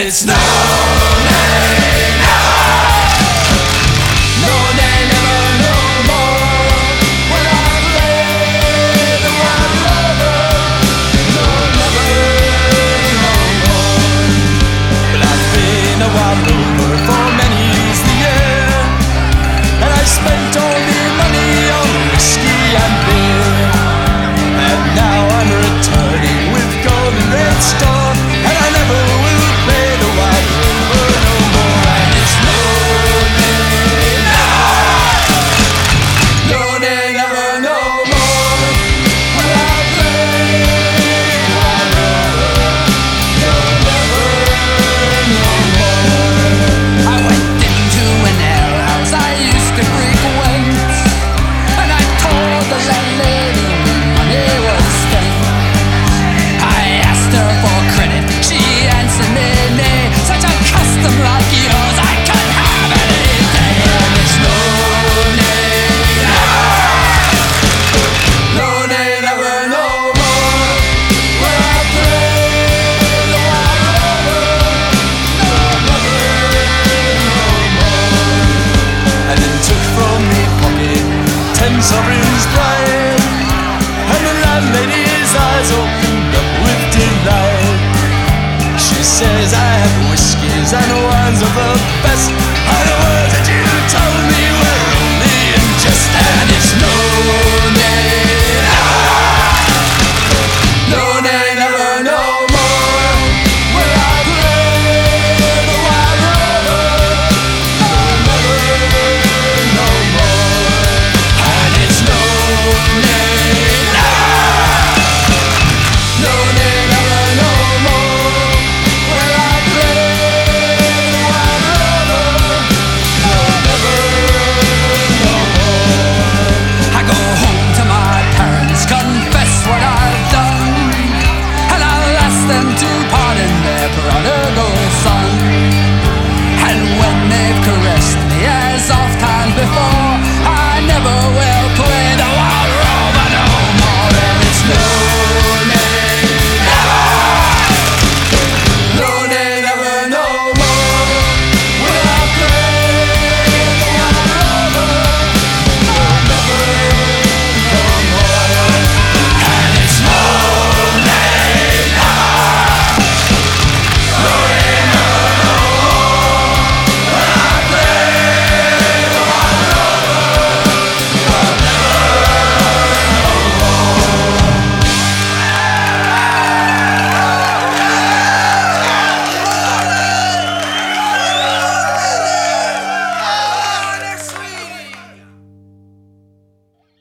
it's not. Lady's eyes opened up with delight. She says, I have whiskies.